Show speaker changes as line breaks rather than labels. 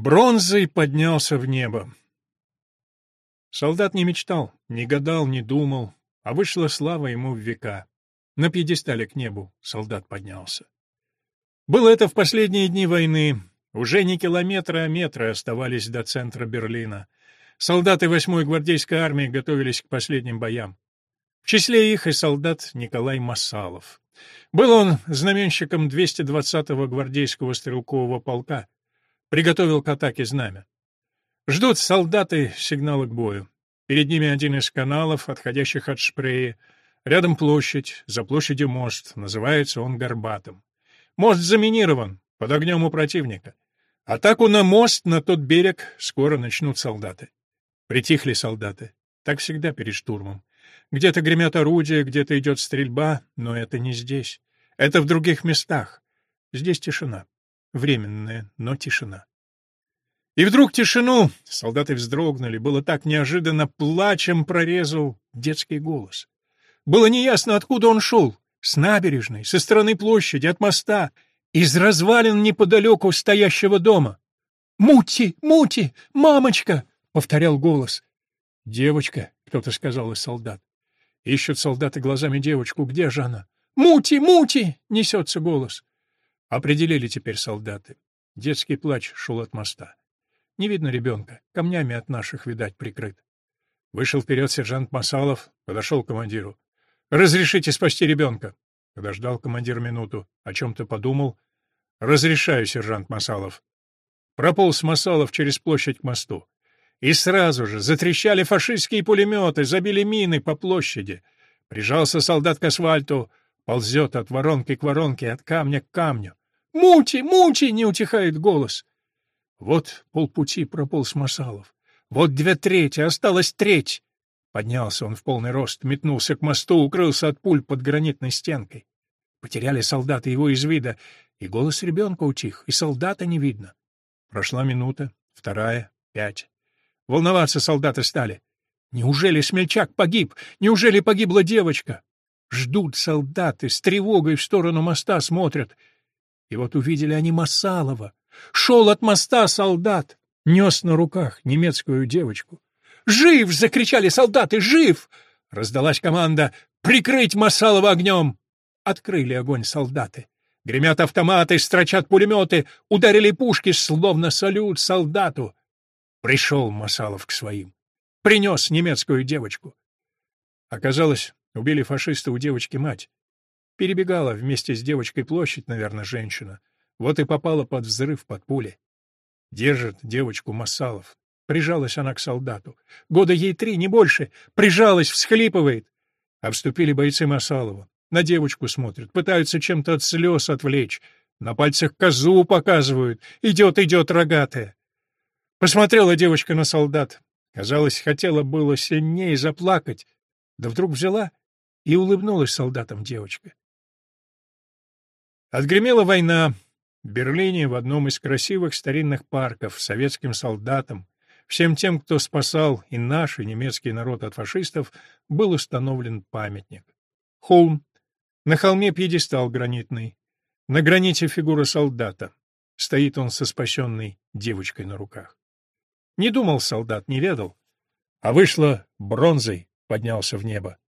Бронзой поднялся в небо. Солдат не мечтал, не гадал, не думал, а вышла слава ему в века. На пьедестале к небу солдат поднялся. Было это в последние дни войны. Уже не километры, а метры оставались до центра Берлина. Солдаты 8-й гвардейской армии готовились к последним боям. В числе их и солдат Николай Масалов. Был он знаменщиком 220-го гвардейского стрелкового полка приготовил к атаке знамя. Ждут солдаты сигнала к бою. Перед ними один из каналов, отходящих от Шпреи. Рядом площадь, за площадью мост, называется он Горбатым. Мост заминирован, под огнем у противника. Атаку на мост, на тот берег, скоро начнут солдаты. Притихли солдаты. Так всегда перед штурмом. Где-то гремят орудия, где-то идет стрельба, но это не здесь. Это в других местах. Здесь тишина. Временная, но тишина. И вдруг тишину, солдаты вздрогнули, было так неожиданно, плачем прорезал детский голос. Было неясно, откуда он шел, с набережной, со стороны площади, от моста, из развалин неподалеку стоящего дома. «Мути! Мути! Мамочка!» — повторял голос. «Девочка», — кто-то сказал из солдат. Ищут солдаты глазами девочку. Где же она? «Мути! Мути!» — несется голос. Определили теперь солдаты. Детский плач шел от моста. Не видно ребенка, камнями от наших, видать, прикрыт. Вышел вперед сержант Масалов, подошел к командиру. «Разрешите спасти ребенка!» Подождал командир минуту, о чем-то подумал. «Разрешаю, сержант Масалов». Прополз Масалов через площадь к мосту. И сразу же затрещали фашистские пулеметы, забили мины по площади. Прижался солдат к асфальту, ползет от воронки к воронке, от камня к камню. «Мути! Мути!» — не утихает голос. Вот полпути прополз Масалов. Вот две трети, осталась треть. Поднялся он в полный рост, метнулся к мосту, укрылся от пуль под гранитной стенкой. Потеряли солдаты его из вида, и голос ребенка утих, и солдата не видно. Прошла минута, вторая, пять. Волноваться солдаты стали. Неужели смельчак погиб? Неужели погибла девочка? Ждут солдаты, с тревогой в сторону моста смотрят — и вот увидели они Масалова. Шел от моста солдат, нес на руках немецкую девочку. «Жив!» — закричали солдаты. «Жив!» — раздалась команда. «Прикрыть Масалова огнем!» Открыли огонь солдаты. Гремят автоматы, строчат пулеметы, ударили пушки, словно салют солдату. Пришел Масалов к своим. Принес немецкую девочку. Оказалось, убили фашисты у девочки мать. Перебегала вместе с девочкой площадь, наверное, женщина. Вот и попала под взрыв, под пули. Держит девочку Масалов. Прижалась она к солдату. Года ей три, не больше. Прижалась, всхлипывает. Обступили бойцы Масалова. На девочку смотрят, пытаются чем-то от слез отвлечь. На пальцах козу показывают. Идет, идет рогатая. Посмотрела девочка на солдат. Казалось, хотела было сильнее заплакать. Да вдруг взяла и улыбнулась солдатам девочка. Отгремела война. В Берлине, в одном из красивых старинных парков, советским солдатам, всем тем, кто спасал и наш, и немецкий народ от фашистов, был установлен памятник. Холм. На холме пьедестал гранитный. На граните фигура солдата. Стоит он со спасенной девочкой на руках. Не думал солдат, не ведал. А вышло бронзой, поднялся в небо.